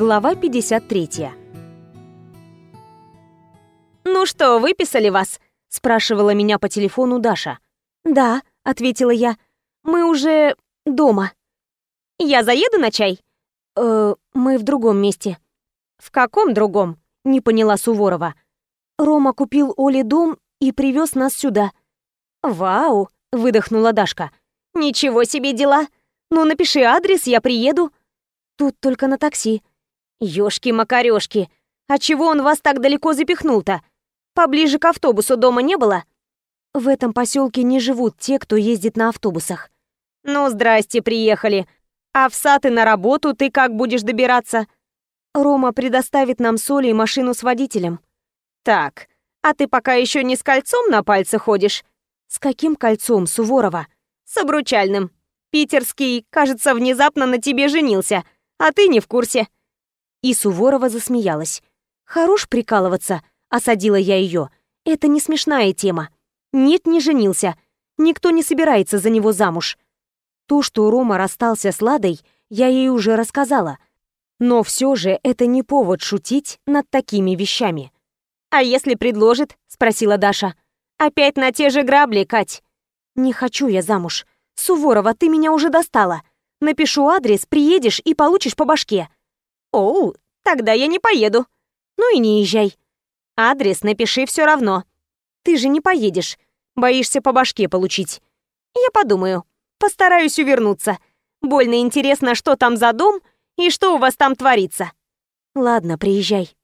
Глава 53. «Ну что, выписали вас?» — спрашивала меня по телефону Даша. «Да», — ответила я. «Мы уже дома». «Я заеду на чай?» «Э, мы в другом месте». «В каком другом?» — не поняла Суворова. «Рома купил Оле дом и привез нас сюда». «Вау!» — выдохнула Дашка. «Ничего себе дела! Ну, напиши адрес, я приеду». «Тут только на такси». «Ёшки-макарёшки! А чего он вас так далеко запихнул-то? Поближе к автобусу дома не было?» «В этом поселке не живут те, кто ездит на автобусах». «Ну, здрасте, приехали. А в сад и на работу ты как будешь добираться?» «Рома предоставит нам соли и машину с водителем». «Так, а ты пока еще не с кольцом на пальце ходишь?» «С каким кольцом, Суворова?» «С обручальным. Питерский, кажется, внезапно на тебе женился, а ты не в курсе». И Суворова засмеялась. «Хорош прикалываться», — осадила я ее. «Это не смешная тема. Нет, не женился. Никто не собирается за него замуж. То, что Рома расстался с Ладой, я ей уже рассказала. Но все же это не повод шутить над такими вещами». «А если предложит?» — спросила Даша. «Опять на те же грабли, Кать?» «Не хочу я замуж. Суворова, ты меня уже достала. Напишу адрес, приедешь и получишь по башке». «Оу, тогда я не поеду». «Ну и не езжай». «Адрес напиши все равно». «Ты же не поедешь. Боишься по башке получить». «Я подумаю. Постараюсь увернуться. Больно интересно, что там за дом и что у вас там творится». «Ладно, приезжай».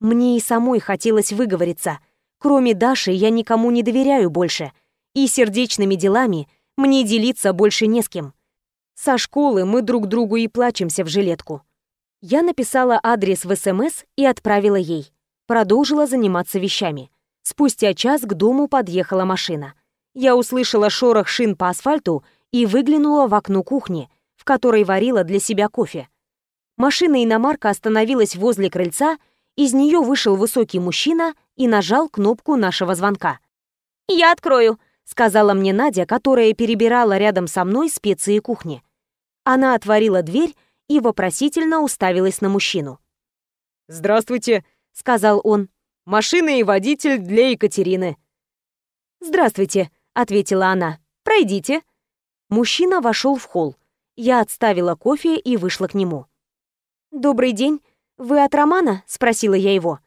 Мне и самой хотелось выговориться. Кроме Даши я никому не доверяю больше. И сердечными делами мне делиться больше не с кем. Со школы мы друг другу и плачемся в жилетку. Я написала адрес в СМС и отправила ей. Продолжила заниматься вещами. Спустя час к дому подъехала машина. Я услышала шорох шин по асфальту и выглянула в окно кухни, в которой варила для себя кофе. Машина иномарка остановилась возле крыльца, из нее вышел высокий мужчина и нажал кнопку нашего звонка. «Я открою», — сказала мне Надя, которая перебирала рядом со мной специи кухни. Она отворила дверь и вопросительно уставилась на мужчину. «Здравствуйте», — сказал он. «Машина и водитель для Екатерины». «Здравствуйте», — ответила она. «Пройдите». Мужчина вошел в холл. Я отставила кофе и вышла к нему. «Добрый день. Вы от Романа?» — спросила я его.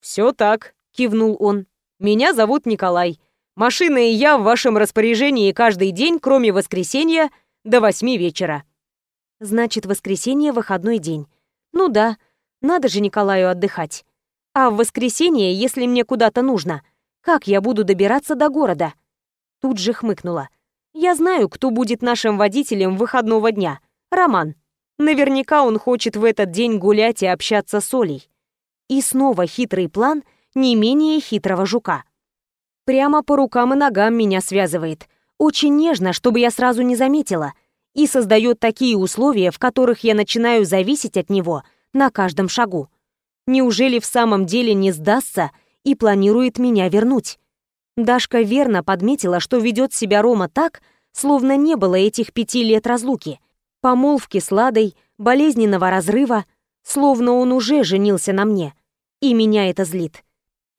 «Все так», — кивнул он. «Меня зовут Николай. Машина и я в вашем распоряжении каждый день, кроме воскресенья, до восьми вечера». «Значит, воскресенье — выходной день. Ну да, надо же Николаю отдыхать. А в воскресенье, если мне куда-то нужно, как я буду добираться до города?» Тут же хмыкнула. «Я знаю, кто будет нашим водителем выходного дня. Роман. Наверняка он хочет в этот день гулять и общаться с Олей. И снова хитрый план не менее хитрого жука. Прямо по рукам и ногам меня связывает. Очень нежно, чтобы я сразу не заметила. И создает такие условия, в которых я начинаю зависеть от него на каждом шагу. Неужели в самом деле не сдастся и планирует меня вернуть? Дашка верно подметила, что ведет себя Рома так, словно не было этих пяти лет разлуки. Помолвки с Ладой, болезненного разрыва, словно он уже женился на мне. И меня это злит.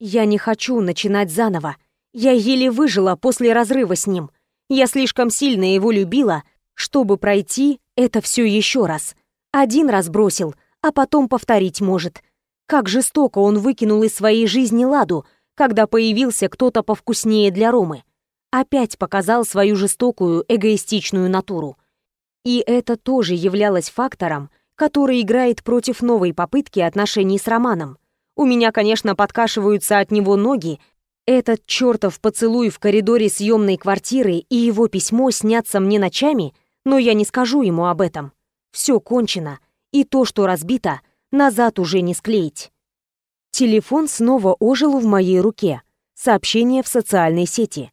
Я не хочу начинать заново. Я еле выжила после разрыва с ним. Я слишком сильно его любила, чтобы пройти это все еще раз. Один раз бросил, а потом повторить может. Как жестоко он выкинул из своей жизни Ладу, когда появился кто-то повкуснее для Ромы. Опять показал свою жестокую, эгоистичную натуру. И это тоже являлось фактором, который играет против новой попытки отношений с Романом. У меня, конечно, подкашиваются от него ноги, этот чертов поцелуй в коридоре съемной квартиры и его письмо снятся мне ночами, но я не скажу ему об этом. Все кончено, и то, что разбито, назад уже не склеить. Телефон снова ожил в моей руке. Сообщение в социальной сети.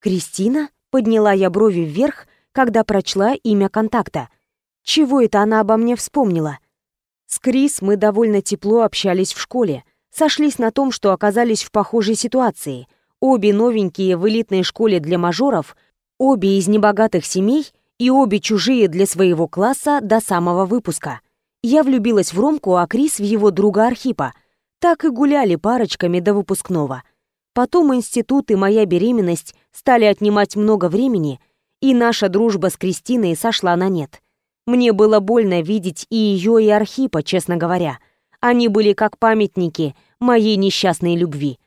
«Кристина?» — подняла я брови вверх, когда прочла имя контакта. Чего это она обо мне вспомнила? С Крис мы довольно тепло общались в школе — сошлись на том, что оказались в похожей ситуации. Обе новенькие в элитной школе для мажоров, обе из небогатых семей и обе чужие для своего класса до самого выпуска. Я влюбилась в Ромку, а Крис в его друга Архипа. Так и гуляли парочками до выпускного. Потом институт и моя беременность стали отнимать много времени, и наша дружба с Кристиной сошла на нет. Мне было больно видеть и ее, и Архипа, честно говоря. Они были как памятники моей несчастной любви.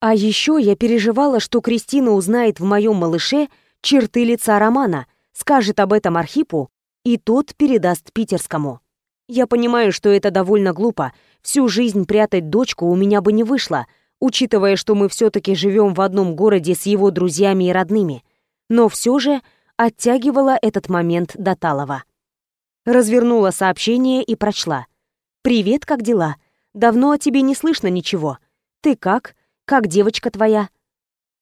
А еще я переживала, что Кристина узнает в моем малыше черты лица Романа, скажет об этом Архипу, и тот передаст питерскому. Я понимаю, что это довольно глупо. Всю жизнь прятать дочку у меня бы не вышло, учитывая, что мы все-таки живем в одном городе с его друзьями и родными. Но все же оттягивала этот момент до Талова. Развернула сообщение и прочла. «Привет, как дела? Давно о тебе не слышно ничего. Ты как? Как девочка твоя?»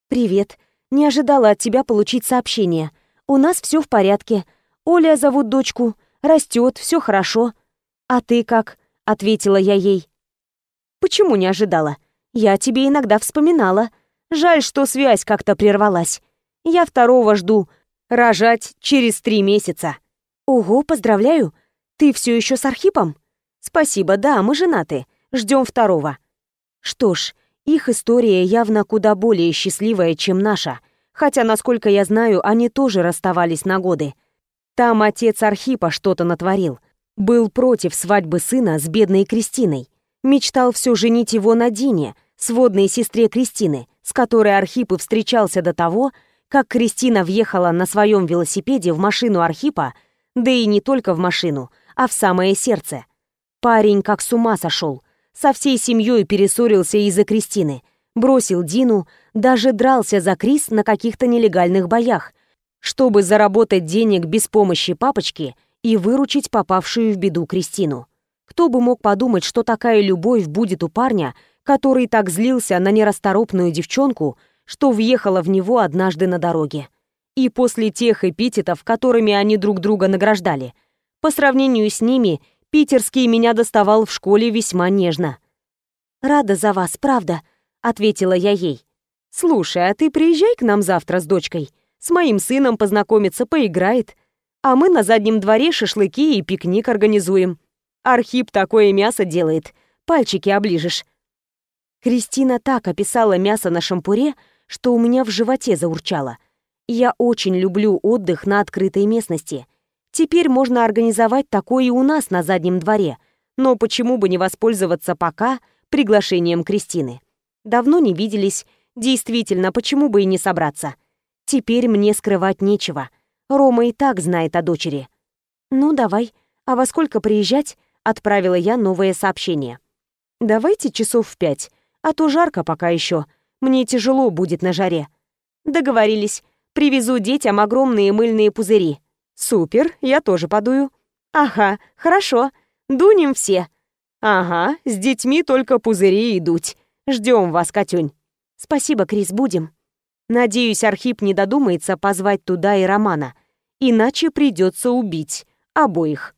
«Привет. Не ожидала от тебя получить сообщение. У нас все в порядке. Оля зовут дочку. Растет, все хорошо. А ты как?» — ответила я ей. «Почему не ожидала? Я тебе иногда вспоминала. Жаль, что связь как-то прервалась. Я второго жду. Рожать через три месяца». «Ого, поздравляю. Ты все еще с Архипом?» «Спасибо, да, мы женаты. Ждем второго». Что ж, их история явно куда более счастливая, чем наша, хотя, насколько я знаю, они тоже расставались на годы. Там отец Архипа что-то натворил. Был против свадьбы сына с бедной Кристиной. Мечтал все женить его на Дине, сводной сестре Кристины, с которой Архип и встречался до того, как Кристина въехала на своем велосипеде в машину Архипа, да и не только в машину, а в самое сердце. Парень как с ума сошел, со всей семьей перессорился из-за Кристины, бросил Дину, даже дрался за Крис на каких-то нелегальных боях, чтобы заработать денег без помощи папочки и выручить попавшую в беду Кристину. Кто бы мог подумать, что такая любовь будет у парня, который так злился на нерасторопную девчонку, что въехала в него однажды на дороге. И после тех эпитетов, которыми они друг друга награждали. По сравнению с ними, Питерский меня доставал в школе весьма нежно. «Рада за вас, правда», — ответила я ей. «Слушай, а ты приезжай к нам завтра с дочкой. С моим сыном познакомиться, поиграет. А мы на заднем дворе шашлыки и пикник организуем. Архип такое мясо делает, пальчики оближешь». Кристина так описала мясо на шампуре, что у меня в животе заурчало. Я очень люблю отдых на открытой местности — Теперь можно организовать такое и у нас на заднем дворе, но почему бы не воспользоваться пока приглашением Кристины? Давно не виделись, действительно, почему бы и не собраться? Теперь мне скрывать нечего. Рома и так знает о дочери. «Ну, давай. А во сколько приезжать?» — отправила я новое сообщение. «Давайте часов в пять, а то жарко пока еще. Мне тяжело будет на жаре». «Договорились. Привезу детям огромные мыльные пузыри. «Супер, я тоже подую». «Ага, хорошо. Дунем все». «Ага, с детьми только пузыри и дуть. Ждем вас, Катюнь». «Спасибо, Крис, будем». Надеюсь, Архип не додумается позвать туда и Романа, иначе придется убить обоих.